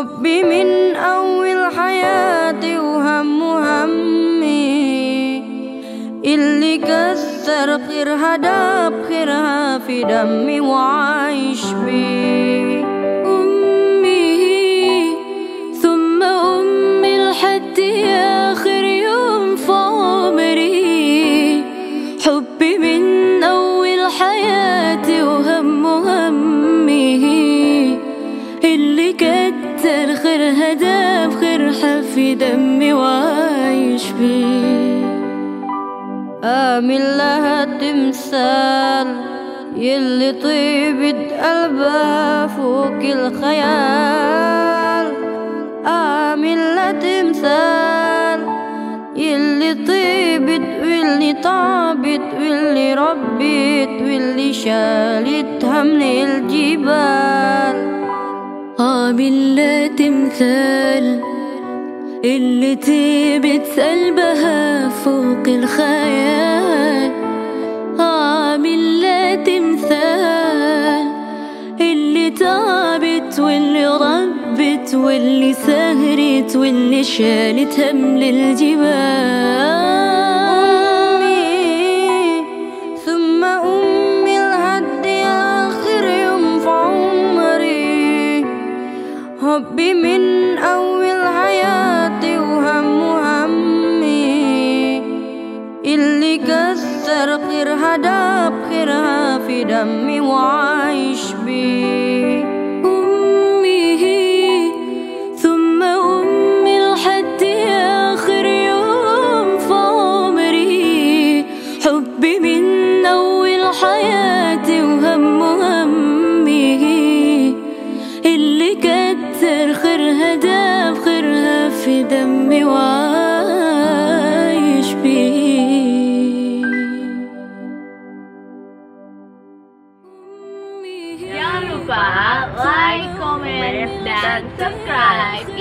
الحب من أول حياتي وهم همي. اللي كسر خيرها داب خيرها في دمي وعايش بيه. في دمي وعايش بيه آمن لها تمثال يلي طيبت قلبها فوق الخيال. آمن لها تمثال يلي طيبت واللي طابت واللي ربت واللي شالتها من الجبال. عامل لا تمثال اللي تبت قلبها فوق الخيال عامل لا تمثال. اللي تعبت واللي ربت واللي سهرت واللي شالت هم للجبال. حبي من أول حياتي وهم همي. اللي كسر خيرها داب خيرها في دمي وعايش بيه دمي وعايش بيه Jangan lupa like, comment, dan subscribe